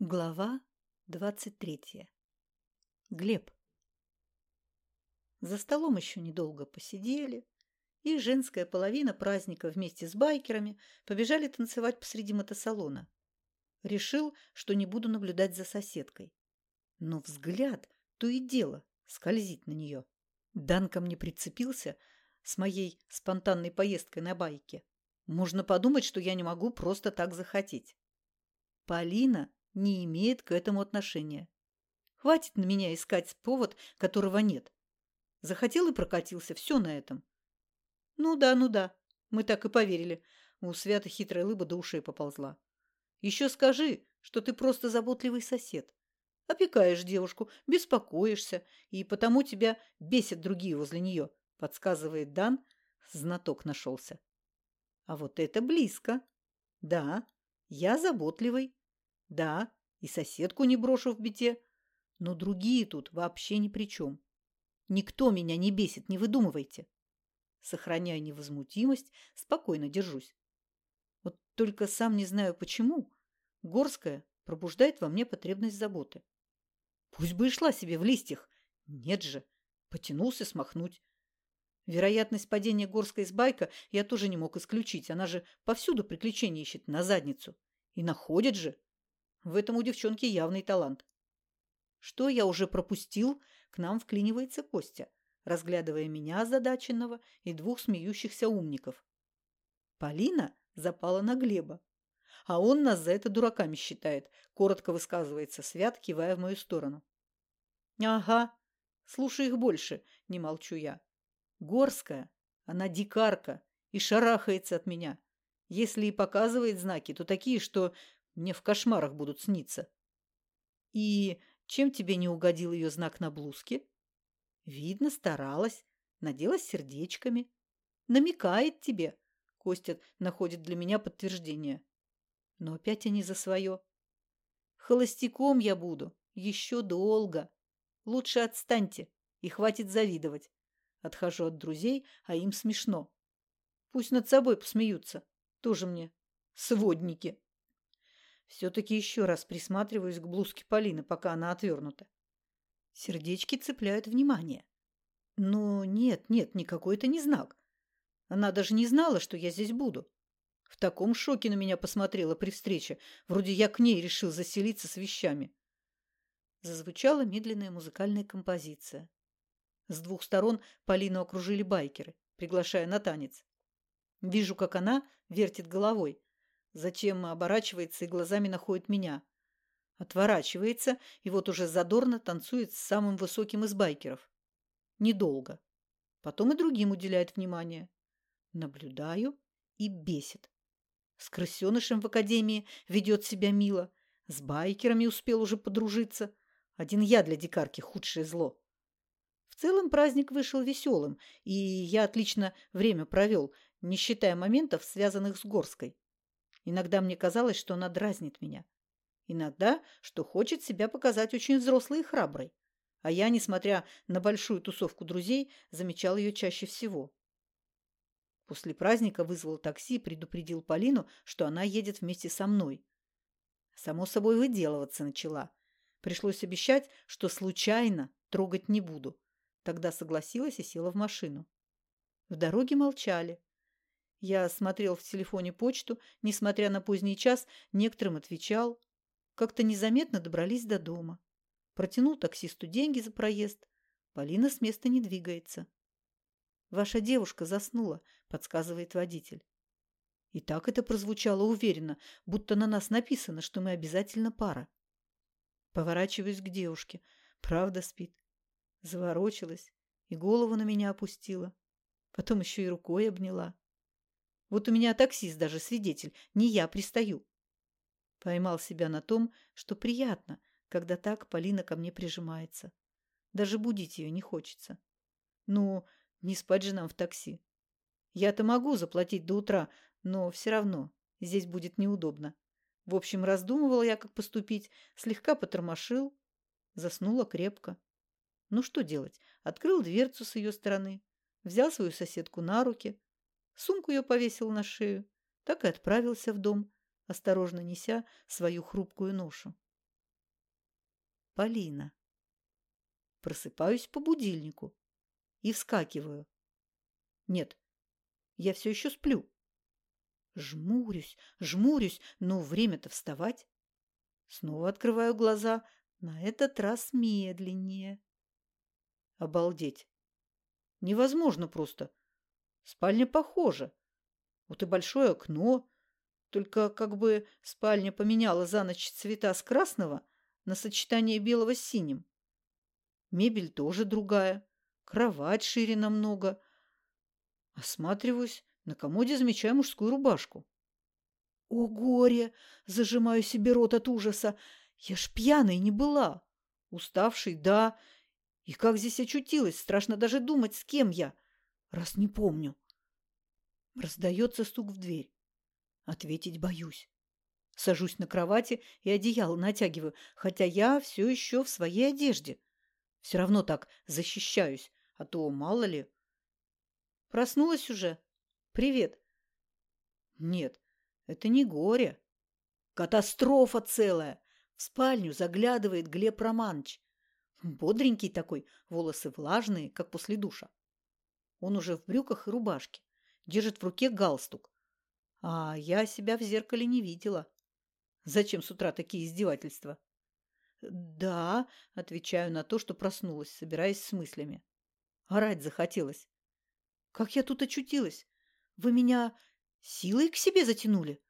Глава двадцать третья. Глеб. За столом еще недолго посидели, и женская половина праздника вместе с байкерами побежали танцевать посреди мотосалона. Решил, что не буду наблюдать за соседкой. Но взгляд то и дело скользит на нее. Дан ко мне прицепился с моей спонтанной поездкой на байке. Можно подумать, что я не могу просто так захотеть. Полина не имеет к этому отношения. Хватит на меня искать повод, которого нет. Захотел и прокатился. Все на этом. Ну да, ну да. Мы так и поверили. У Свята хитрая лыба до ушей поползла. Еще скажи, что ты просто заботливый сосед. Опекаешь девушку, беспокоишься, и потому тебя бесят другие возле нее, подсказывает Дан. Знаток нашелся. А вот это близко. Да, я заботливый. Да, и соседку не брошу в беде. Но другие тут вообще ни при чем. Никто меня не бесит, не выдумывайте. Сохраняя невозмутимость, спокойно держусь. Вот только сам не знаю почему. Горская пробуждает во мне потребность заботы. Пусть бы и шла себе в листьях. Нет же. Потянулся смахнуть. Вероятность падения Горской с байка я тоже не мог исключить. Она же повсюду приключения ищет на задницу. И находит же. В этом у девчонки явный талант. Что я уже пропустил, к нам вклинивается Костя, разглядывая меня озадаченного и двух смеющихся умников. Полина запала на Глеба. А он нас за это дураками считает, коротко высказывается Свят, кивая в мою сторону. Ага, слушай их больше, не молчу я. Горская, она дикарка и шарахается от меня. Если и показывает знаки, то такие, что мне в кошмарах будут сниться. И чем тебе не угодил ее знак на блузке? Видно, старалась, надела сердечками. Намекает тебе. Костя находит для меня подтверждение. Но опять они за свое. Холостяком я буду. Еще долго. Лучше отстаньте и хватит завидовать. Отхожу от друзей, а им смешно. Пусть над собой посмеются. Тоже мне сводники. Все-таки еще раз присматриваюсь к блузке Полины, пока она отвернута. Сердечки цепляют внимание. Но нет, нет, никакой это не знак. Она даже не знала, что я здесь буду. В таком шоке на меня посмотрела при встрече. Вроде я к ней решил заселиться с вещами. Зазвучала медленная музыкальная композиция. С двух сторон Полину окружили байкеры, приглашая на танец. Вижу, как она вертит головой, Затем оборачивается и глазами находит меня. Отворачивается и вот уже задорно танцует с самым высоким из байкеров. Недолго. Потом и другим уделяет внимание. Наблюдаю и бесит. С крысенышем в академии ведет себя мило. С байкерами успел уже подружиться. Один я для дикарки худшее зло. В целом праздник вышел веселым, и я отлично время провел, не считая моментов, связанных с Горской. Иногда мне казалось, что она дразнит меня. Иногда, что хочет себя показать очень взрослой и храброй. А я, несмотря на большую тусовку друзей, замечал ее чаще всего. После праздника вызвал такси и предупредил Полину, что она едет вместе со мной. Само собой, выделываться начала. Пришлось обещать, что случайно трогать не буду. Тогда согласилась и села в машину. В дороге молчали. Я смотрел в телефоне почту, несмотря на поздний час, некоторым отвечал. Как-то незаметно добрались до дома. Протянул таксисту деньги за проезд. Полина с места не двигается. «Ваша девушка заснула», — подсказывает водитель. И так это прозвучало уверенно, будто на нас написано, что мы обязательно пара. Поворачиваюсь к девушке. Правда спит. Заворочилась и голову на меня опустила. Потом еще и рукой обняла. Вот у меня таксист даже свидетель, не я пристаю. Поймал себя на том, что приятно, когда так Полина ко мне прижимается. Даже будить ее не хочется. Ну, не спать же нам в такси. Я-то могу заплатить до утра, но все равно здесь будет неудобно. В общем, раздумывал я, как поступить, слегка потормошил, заснула крепко. Ну что делать? Открыл дверцу с ее стороны, взял свою соседку на руки, Сумку я повесил на шею, так и отправился в дом, осторожно неся свою хрупкую ношу. Полина. Просыпаюсь по будильнику и вскакиваю. Нет, я все еще сплю. Жмурюсь, жмурюсь, но время-то вставать. Снова открываю глаза, на этот раз медленнее. Обалдеть. Невозможно просто. Спальня похожа. Вот и большое окно. Только как бы спальня поменяла за ночь цвета с красного на сочетание белого с синим. Мебель тоже другая. Кровать шире намного. Осматриваюсь. На комоде замечаю мужскую рубашку. О, горе! Зажимаю себе рот от ужаса. Я ж пьяной не была. Уставший, да. И как здесь очутилась? Страшно даже думать, с кем я. Раз не помню. Раздается стук в дверь. Ответить боюсь. Сажусь на кровати и одеяло натягиваю, хотя я все еще в своей одежде. Все равно так защищаюсь, а то мало ли. Проснулась уже? Привет. Нет, это не горе. Катастрофа целая. В спальню заглядывает Глеб Романович. Бодренький такой, волосы влажные, как после душа. Он уже в брюках и рубашке, держит в руке галстук. А я себя в зеркале не видела. Зачем с утра такие издевательства? «Да», — отвечаю на то, что проснулась, собираясь с мыслями. Орать захотелось. «Как я тут очутилась? Вы меня силой к себе затянули?»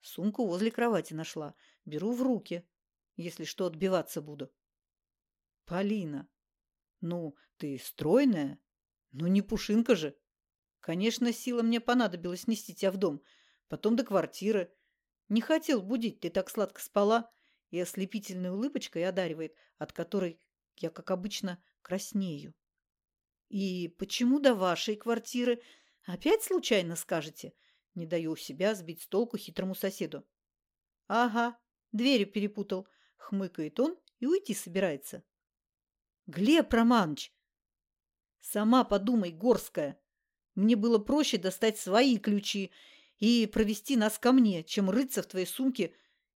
Сумку возле кровати нашла. Беру в руки. Если что, отбиваться буду. Полина, ну, ты стройная? Ну, не пушинка же. Конечно, сила мне понадобилась нести тебя в дом. Потом до квартиры. Не хотел будить, ты так сладко спала. И ослепительной улыбочкой одаривает, от которой я, как обычно, краснею. И почему до вашей квартиры? Опять случайно скажете? Не даю себя сбить с толку хитрому соседу. Ага, Дверью перепутал. Хмыкает он и уйти собирается. Глеб Романович! Сама подумай, Горская. Мне было проще достать свои ключи и провести нас ко мне, чем рыться в твоей сумке.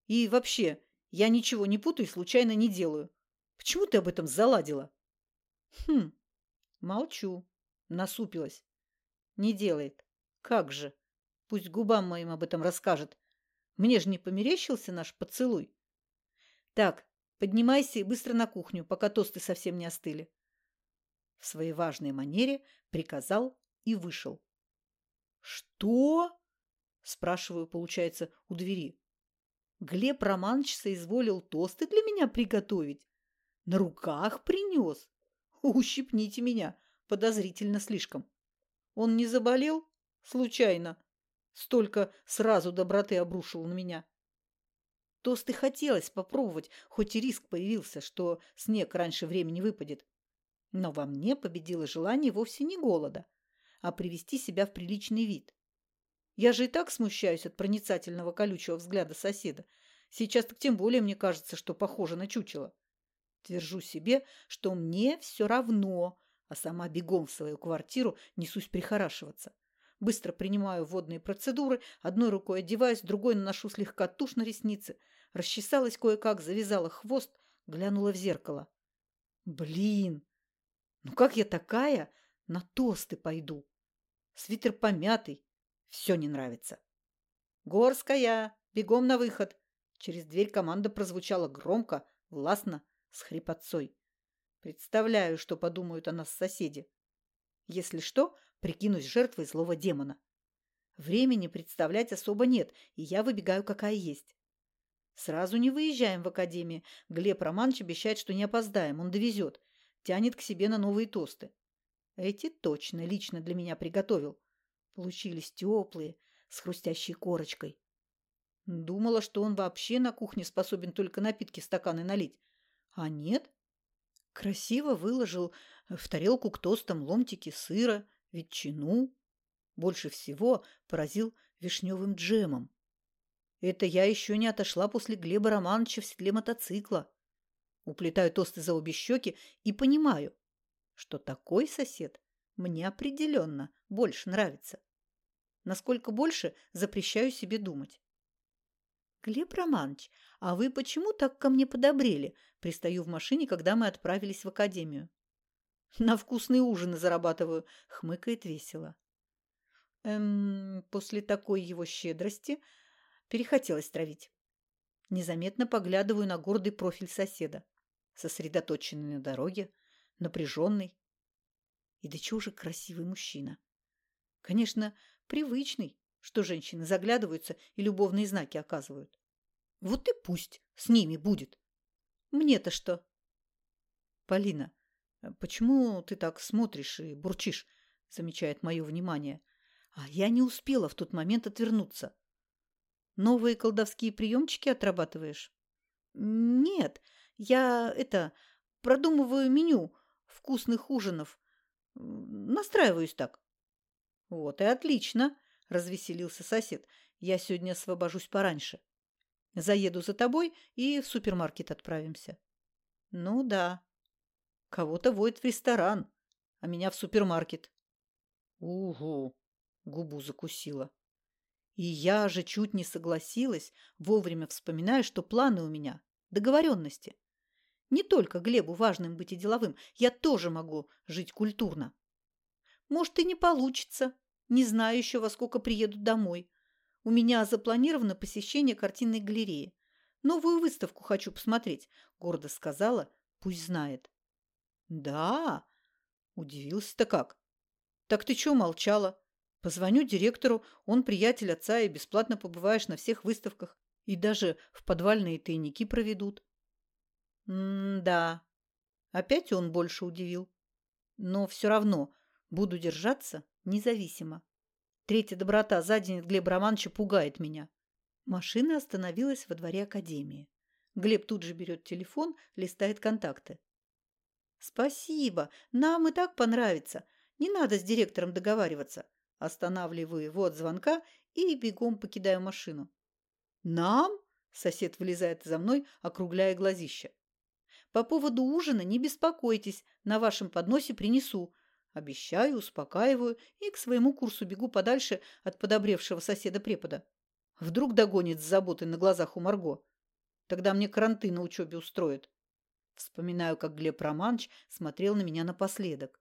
И вообще, я ничего не путаю и случайно не делаю. Почему ты об этом заладила? Хм, молчу. Насупилась. Не делает. Как же? Пусть губам моим об этом расскажет. Мне же не померещился наш поцелуй. Так, поднимайся и быстро на кухню, пока тосты совсем не остыли. В своей важной манере приказал и вышел. Что? Спрашиваю, получается, у двери. Глеб Романович соизволил тосты для меня приготовить. На руках принес. Ущипните меня, подозрительно слишком. Он не заболел? Случайно. Столько сразу доброты обрушил на меня. Тосты хотелось попробовать, хоть и риск появился, что снег раньше времени выпадет. Но во мне победило желание вовсе не голода, а привести себя в приличный вид. Я же и так смущаюсь от проницательного колючего взгляда соседа. Сейчас так тем более мне кажется, что похоже на чучело. Твержу себе, что мне все равно, а сама бегом в свою квартиру несусь прихорашиваться. Быстро принимаю водные процедуры, одной рукой одеваюсь, другой наношу слегка тушь на ресницы. Расчесалась кое-как, завязала хвост, глянула в зеркало. Блин, ну как я такая на тосты пойду? Свитер помятый, все не нравится. Горская, бегом на выход. Через дверь команда прозвучала громко, властно, с хрипотцой. Представляю, что подумают о нас соседи. Если что, прикинусь жертвой злого демона. Времени представлять особо нет, и я выбегаю какая есть. Сразу не выезжаем в академию. Глеб Романович обещает, что не опоздаем, он довезет. Тянет к себе на новые тосты. Эти точно лично для меня приготовил. Получились теплые, с хрустящей корочкой. Думала, что он вообще на кухне способен только напитки стаканы налить. А нет. Красиво выложил в тарелку к тостам ломтики сыра, ветчину. Больше всего поразил вишневым джемом. Это я еще не отошла после Глеба Романовича в седле мотоцикла. Уплетаю тосты за обе щеки и понимаю, что такой сосед мне определенно больше нравится. Насколько больше, запрещаю себе думать. Глеб Романович, а вы почему так ко мне подобрели? Пристаю в машине, когда мы отправились в академию. На вкусные ужины зарабатываю, хмыкает весело. Эм, после такой его щедрости перехотелось травить. Незаметно поглядываю на гордый профиль соседа, сосредоточенный на дороге, напряженный. И до чего же красивый мужчина. Конечно, привычный, что женщины заглядываются и любовные знаки оказывают. Вот и пусть с ними будет. Мне-то что? Полина, почему ты так смотришь и бурчишь? Замечает мое внимание. А я не успела в тот момент отвернуться. Новые колдовские приемчики отрабатываешь? Нет, я, это, продумываю меню вкусных ужинов. Настраиваюсь так. Вот и отлично, развеселился сосед. Я сегодня освобожусь пораньше. Заеду за тобой и в супермаркет отправимся. Ну да. Кого-то водит в ресторан, а меня в супермаркет. Угу, губу закусила. И я же чуть не согласилась, вовремя вспоминая, что планы у меня, договоренности. Не только Глебу важным быть и деловым, я тоже могу жить культурно. Может, и не получится. Не знаю еще, во сколько приеду домой. У меня запланировано посещение картинной галереи. Новую выставку хочу посмотреть, гордо сказала, пусть знает. Да, удивился-то как. Так ты чего молчала? Позвоню директору, он приятель отца, и бесплатно побываешь на всех выставках. И даже в подвальные тайники проведут. М-да. Опять он больше удивил. Но все равно буду держаться независимо. Третья доброта за день от Глеба Романовича пугает меня. Машина остановилась во дворе академии. Глеб тут же берет телефон, листает контакты. «Спасибо, нам и так понравится. Не надо с директором договариваться». Останавливаю его от звонка и бегом покидаю машину. «Нам?» – сосед вылезает за мной, округляя глазища. «По поводу ужина не беспокойтесь, на вашем подносе принесу. Обещаю, успокаиваю и к своему курсу бегу подальше от подобревшего соседа-препода. Вдруг догонит с заботой на глазах у Марго. Тогда мне каранты на учебе устроят. Вспоминаю, как Глеб Романович смотрел на меня напоследок.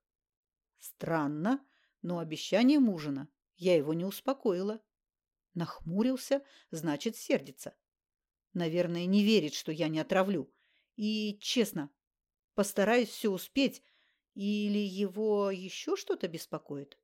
Странно, но обещание ужина я его не успокоила. Нахмурился, значит, сердится. Наверное, не верит, что я не отравлю. И, честно, постараюсь все успеть, или его еще что-то беспокоит?